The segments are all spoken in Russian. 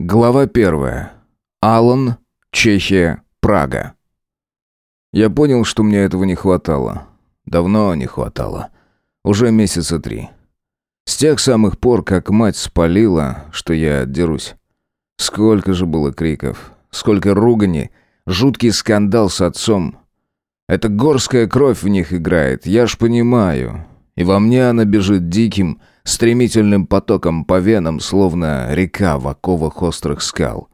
Глава первая. Алан, Чехия, Прага. Я понял, что мне этого не хватало. Давно не хватало. Уже месяца три. С тех самых пор, как мать спалила, что я отдерусь. Сколько же было криков, сколько ругани, жуткий скандал с отцом. Это горская кровь в них играет, я ж понимаю. И во мне она бежит диким, стремительным потоком по венам, словно река в оковах острых скал.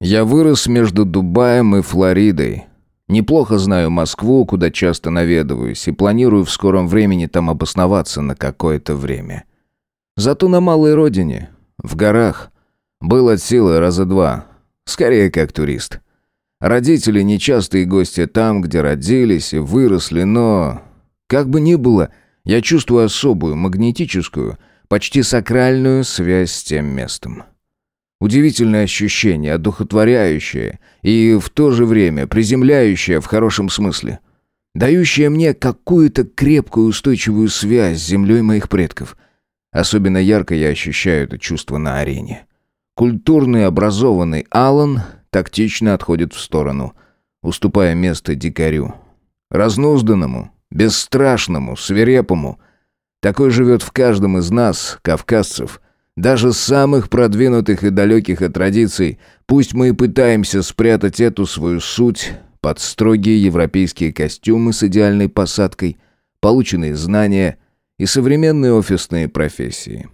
Я вырос между Дубаем и Флоридой. Неплохо знаю Москву, куда часто наведываюсь, и планирую в скором времени там обосноваться на какое-то время. Зато на малой родине, в горах, был от силы раза два, скорее как турист. Родители нечастые гости там, где родились и выросли, но... Как бы ни было, я чувствую особую, магнетическую, почти сакральную связь с тем местом. Удивительное ощущение, одухотворяющее и в то же время приземляющее в хорошем смысле. Дающее мне какую-то крепкую устойчивую связь с землей моих предков. Особенно ярко я ощущаю это чувство на арене. Культурный, образованный Алан тактично отходит в сторону, уступая место дикарю. Разнузданному, бесстрашному, свирепому. Такой живет в каждом из нас, кавказцев, даже самых продвинутых и далеких от традиций, пусть мы и пытаемся спрятать эту свою суть под строгие европейские костюмы с идеальной посадкой, полученные знания и современные офисные профессии.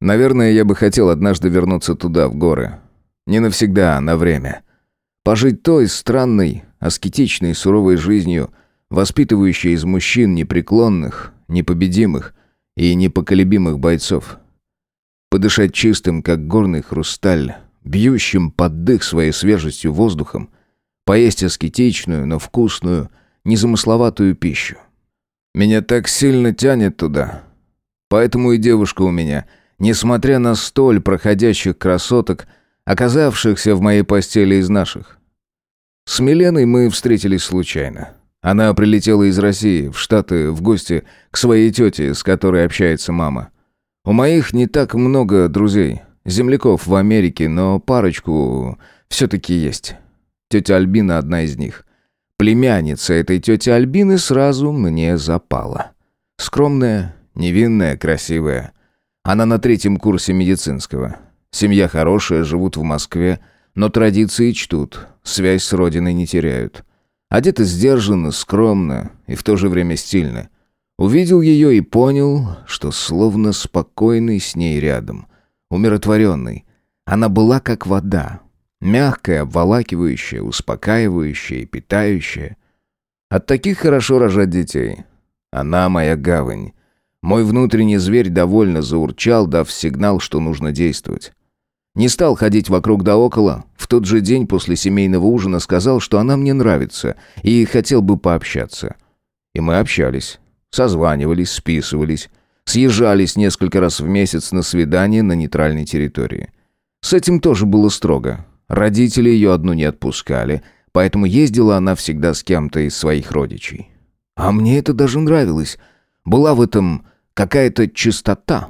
Наверное, я бы хотел однажды вернуться туда, в горы. Не навсегда, а на время. Пожить той странной, аскетичной, суровой жизнью, воспитывающей из мужчин непреклонных, непобедимых и непоколебимых бойцов. Подышать чистым, как горный хрусталь, бьющим под дых своей свежестью воздухом, поесть аскетичную, но вкусную, незамысловатую пищу. Меня так сильно тянет туда. Поэтому и девушка у меня, несмотря на столь проходящих красоток, оказавшихся в моей постели из наших. С Миленой мы встретились случайно. Она прилетела из России в Штаты в гости к своей тете, с которой общается мама. У моих не так много друзей, земляков в Америке, но парочку все-таки есть. Тетя Альбина одна из них. Племянница этой тети Альбины сразу мне запала. Скромная, невинная, красивая. Она на третьем курсе медицинского. Семья хорошая, живут в Москве, но традиции чтут, связь с родиной не теряют. Одета сдержанно, скромно и в то же время стильно. Увидел ее и понял, что словно спокойный с ней рядом, умиротворенный. Она была как вода, мягкая, обволакивающая, успокаивающая и питающая. От таких хорошо рожать детей. Она моя гавань. Мой внутренний зверь довольно заурчал, дав сигнал, что нужно действовать. Не стал ходить вокруг да около. В тот же день после семейного ужина сказал, что она мне нравится и хотел бы пообщаться. И мы общались. Созванивались, списывались. Съезжались несколько раз в месяц на свидание на нейтральной территории. С этим тоже было строго. Родители ее одну не отпускали, поэтому ездила она всегда с кем-то из своих родичей. А мне это даже нравилось. Была в этом какая-то чистота,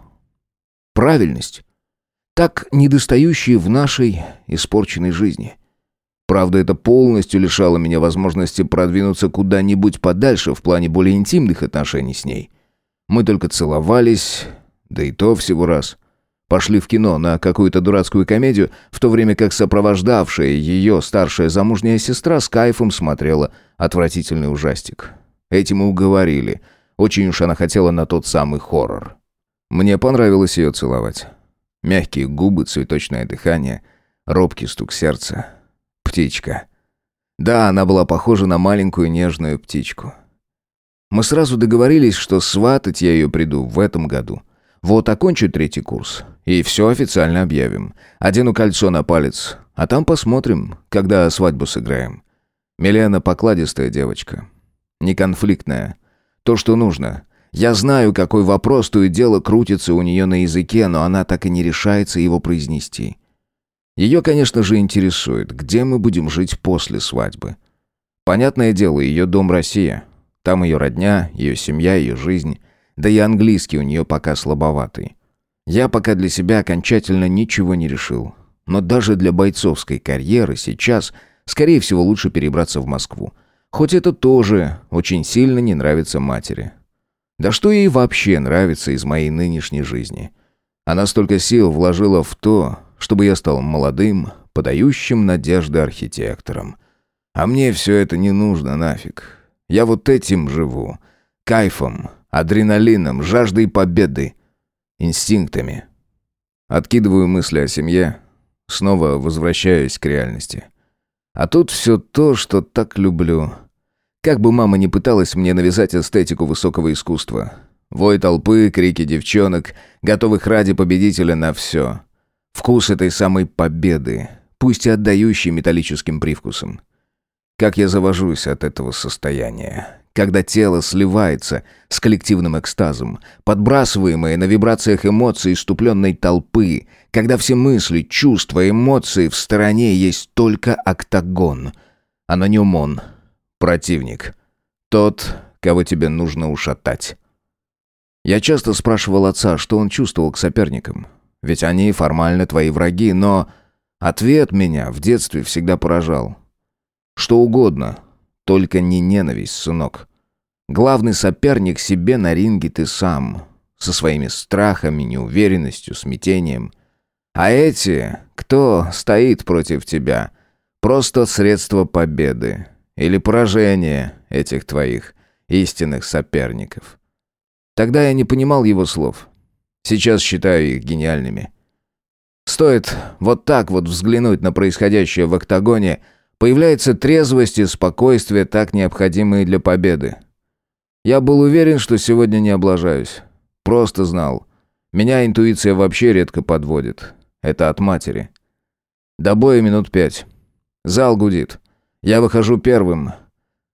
правильность так недостающие в нашей испорченной жизни. Правда, это полностью лишало меня возможности продвинуться куда-нибудь подальше в плане более интимных отношений с ней. Мы только целовались, да и то всего раз. Пошли в кино на какую-то дурацкую комедию, в то время как сопровождавшая ее старшая замужняя сестра с кайфом смотрела отвратительный ужастик. Этим мы уговорили. Очень уж она хотела на тот самый хоррор. Мне понравилось ее целовать. Мягкие губы, цветочное дыхание, робкий стук сердца. Птичка. Да, она была похожа на маленькую нежную птичку. Мы сразу договорились, что сватать я ее приду в этом году. Вот окончу третий курс, и все официально объявим. Одену кольцо на палец, а там посмотрим, когда свадьбу сыграем. Милена покладистая девочка. Неконфликтная. То, что нужно. Я знаю, какой вопрос то и дело крутится у нее на языке, но она так и не решается его произнести. Ее, конечно же, интересует, где мы будем жить после свадьбы. Понятное дело, ее дом Россия. Там ее родня, ее семья, ее жизнь. Да и английский у нее пока слабоватый. Я пока для себя окончательно ничего не решил. Но даже для бойцовской карьеры сейчас, скорее всего, лучше перебраться в Москву. Хоть это тоже очень сильно не нравится матери. Да что ей вообще нравится из моей нынешней жизни? Она столько сил вложила в то, чтобы я стал молодым, подающим надежды архитектором. А мне все это не нужно нафиг. Я вот этим живу. Кайфом, адреналином, жаждой победы, инстинктами. Откидываю мысли о семье, снова возвращаюсь к реальности. А тут все то, что так люблю. Как бы мама ни пыталась мне навязать эстетику высокого искусства. Вой толпы, крики девчонок, готовых ради победителя на все. Вкус этой самой победы, пусть и отдающий металлическим привкусом. Как я завожусь от этого состояния, когда тело сливается с коллективным экстазом, подбрасываемые на вибрациях эмоций иступленной толпы, когда все мысли, чувства, эмоции в стороне есть только октагон, а на нем он, противник, тот, кого тебе нужно ушатать. Я часто спрашивал отца, что он чувствовал к соперникам, ведь они формально твои враги, но ответ меня в детстве всегда поражал – что угодно, только не ненависть, сынок. Главный соперник себе на ринге ты сам, со своими страхами, неуверенностью, смятением. А эти, кто стоит против тебя, просто средство победы или поражения этих твоих истинных соперников. Тогда я не понимал его слов. Сейчас считаю их гениальными. Стоит вот так вот взглянуть на происходящее в октагоне – Появляется трезвость и спокойствие, так необходимые для победы. Я был уверен, что сегодня не облажаюсь. Просто знал. Меня интуиция вообще редко подводит. Это от матери. До боя минут пять. Зал гудит. Я выхожу первым.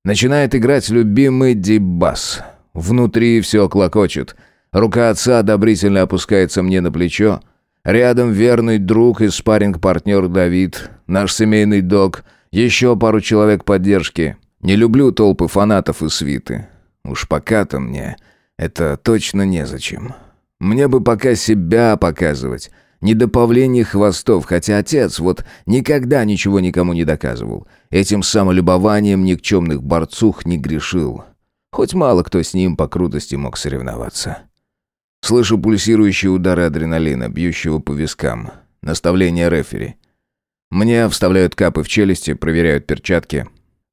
Начинает играть любимый дибас. Внутри все клокочет. Рука отца одобрительно опускается мне на плечо. Рядом верный друг и спарринг-партнер Давид, наш семейный дог — еще пару человек поддержки. Не люблю толпы фанатов и свиты. Уж пока-то мне это точно незачем. Мне бы пока себя показывать. Не до павления хвостов, хотя отец вот никогда ничего никому не доказывал. Этим самолюбованием никчемных борцух не грешил. Хоть мало кто с ним по крутости мог соревноваться. Слышу пульсирующие удары адреналина, бьющего по вискам. Наставление рефери. Мне вставляют капы в челюсти, проверяют перчатки.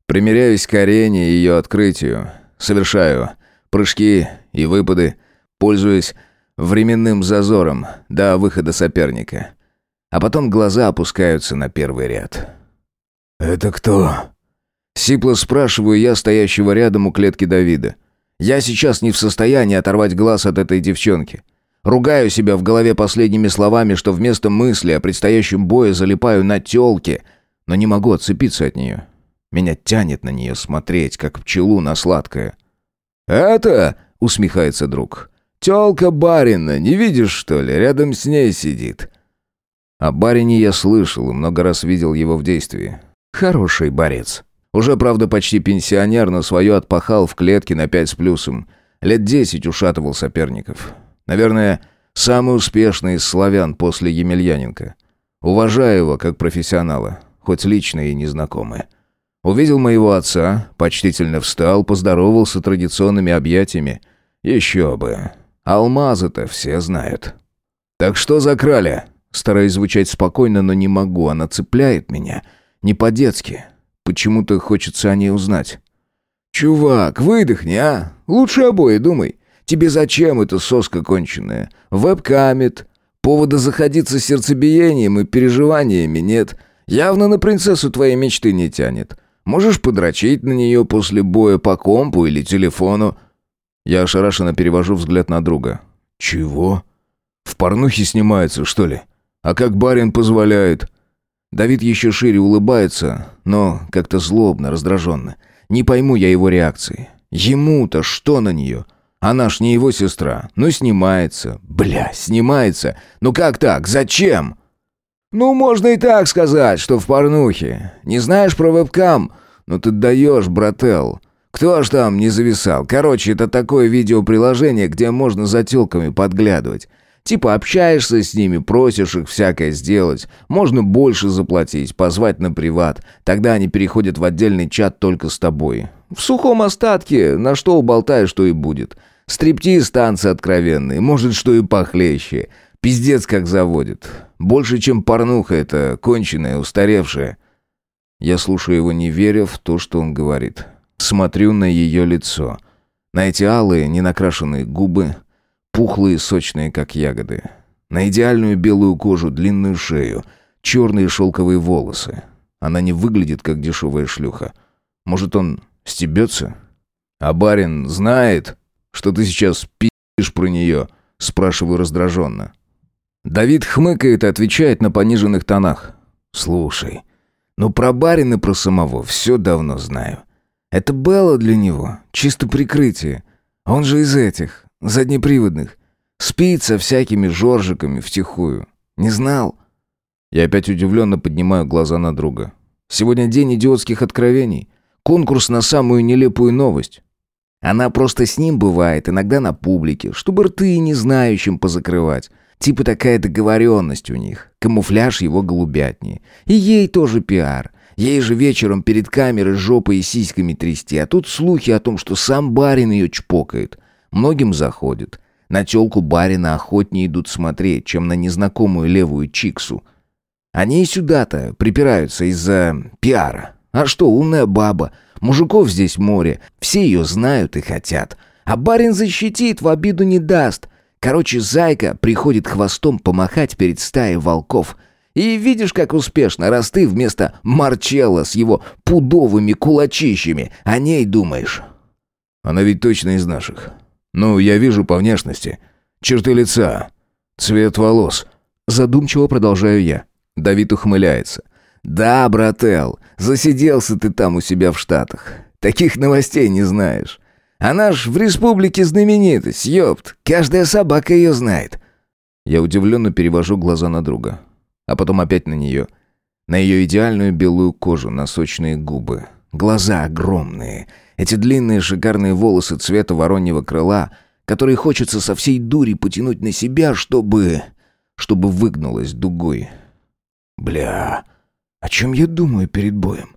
Примеряюсь к арене и ее открытию. Совершаю прыжки и выпады, пользуясь временным зазором до выхода соперника. А потом глаза опускаются на первый ряд. «Это кто?» Сипло спрашиваю я, стоящего рядом у клетки Давида. «Я сейчас не в состоянии оторвать глаз от этой девчонки. Ругаю себя в голове последними словами, что вместо мысли о предстоящем бое залипаю на тёлке, но не могу отцепиться от нее. Меня тянет на нее смотреть, как пчелу на сладкое. «Это...» — усмехается друг. «Тёлка барина, не видишь, что ли? Рядом с ней сидит». О барине я слышал и много раз видел его в действии. Хороший борец. Уже, правда, почти пенсионер, но свое отпахал в клетке на пять с плюсом. Лет десять ушатывал соперников. Наверное, самый успешный из славян после Емельяненко. Уважаю его как профессионала, хоть лично и незнакомый. Увидел моего отца, почтительно встал, поздоровался традиционными объятиями. Еще бы. Алмазы-то все знают. «Так что за краля?» Стараюсь звучать спокойно, но не могу. Она цепляет меня. Не по-детски. Почему-то хочется о ней узнать. «Чувак, выдохни, а? Лучше обои думай. Тебе зачем эта соска конченая? Вебкамит. Повода заходиться сердцебиением и переживаниями нет. Явно на принцессу твоей мечты не тянет. Можешь подрочить на нее после боя по компу или телефону. Я ошарашенно перевожу взгляд на друга. Чего? В порнухе снимается, что ли? А как барин позволяет? Давид еще шире улыбается, но как-то злобно, раздраженно. Не пойму я его реакции. Ему-то что на нее? — она ж не его сестра. Ну, снимается. Бля, снимается. Ну как так? Зачем? Ну, можно и так сказать, что в порнухе. Не знаешь про вебкам? Ну ты даешь, брателл. Кто ж там не зависал? Короче, это такое видеоприложение, где можно за телками подглядывать. Типа общаешься с ними, просишь их всякое сделать. Можно больше заплатить, позвать на приват. Тогда они переходят в отдельный чат только с тобой. В сухом остатке, на что уболтаешь, что и будет. Стриптиз танцы откровенные, может, что и похлеще. Пиздец как заводит. Больше, чем порнуха это, конченая, устаревшая. Я слушаю его, не веря в то, что он говорит. Смотрю на ее лицо. На эти алые, ненакрашенные губы, пухлые, сочные, как ягоды. На идеальную белую кожу, длинную шею, черные шелковые волосы. Она не выглядит, как дешевая шлюха. Может, он стебется? А барин знает, что ты сейчас пи***ешь про нее? Спрашиваю раздраженно. Давид хмыкает и отвечает на пониженных тонах. «Слушай, ну про барина про самого все давно знаю. Это Белла для него, чисто прикрытие. Он же из этих, заднеприводных. Спит со всякими жоржиками втихую. Не знал?» Я опять удивленно поднимаю глаза на друга. «Сегодня день идиотских откровений. Конкурс на самую нелепую новость. Она просто с ним бывает, иногда на публике, чтобы рты не знающим позакрывать. Типа такая договоренность у них. Камуфляж его голубятни. И ей тоже пиар. Ей же вечером перед камерой жопой и сиськами трясти, а тут слухи о том, что сам барин ее чпокает. Многим заходит. На телку барина охотнее идут смотреть, чем на незнакомую левую чиксу. Они и сюда-то припираются из-за пиара. А что, умная баба. Мужиков здесь море. Все ее знают и хотят. А барин защитит, в обиду не даст. Короче, зайка приходит хвостом помахать перед стаей волков — и видишь, как успешно, раз ты вместо Марчелла с его пудовыми кулачищами о ней думаешь. Она ведь точно из наших. Ну, я вижу по внешности. Черты лица, цвет волос. Задумчиво продолжаю я. Давид ухмыляется. «Да, брателл, засиделся ты там у себя в Штатах. Таких новостей не знаешь. Она ж в республике знаменитость, ёпт. Каждая собака ее знает». Я удивленно перевожу глаза на друга а потом опять на нее. На ее идеальную белую кожу, на сочные губы. Глаза огромные. Эти длинные шикарные волосы цвета вороньего крыла, которые хочется со всей дури потянуть на себя, чтобы... чтобы выгнулась дугой. Бля, о чем я думаю перед боем?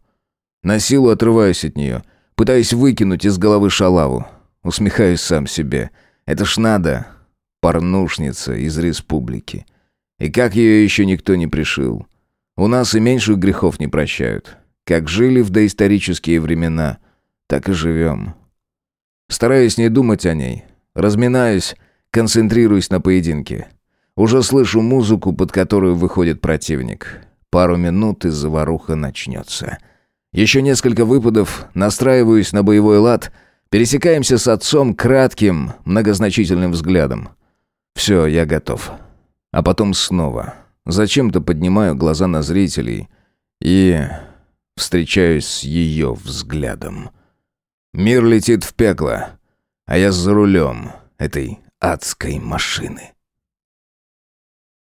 На силу отрываюсь от нее, пытаюсь выкинуть из головы шалаву. Усмехаюсь сам себе. Это ж надо. Порнушница из республики. И как ее еще никто не пришил. У нас и меньших грехов не прощают. Как жили в доисторические времена, так и живем. Стараюсь не думать о ней. Разминаюсь, концентрируюсь на поединке. Уже слышу музыку, под которую выходит противник. Пару минут и заваруха начнется. Еще несколько выпадов, настраиваюсь на боевой лад, пересекаемся с отцом кратким, многозначительным взглядом. Все, я готов. А потом снова. Зачем-то поднимаю глаза на зрителей и встречаюсь с ее взглядом. Мир летит в пекло, а я за рулем этой адской машины.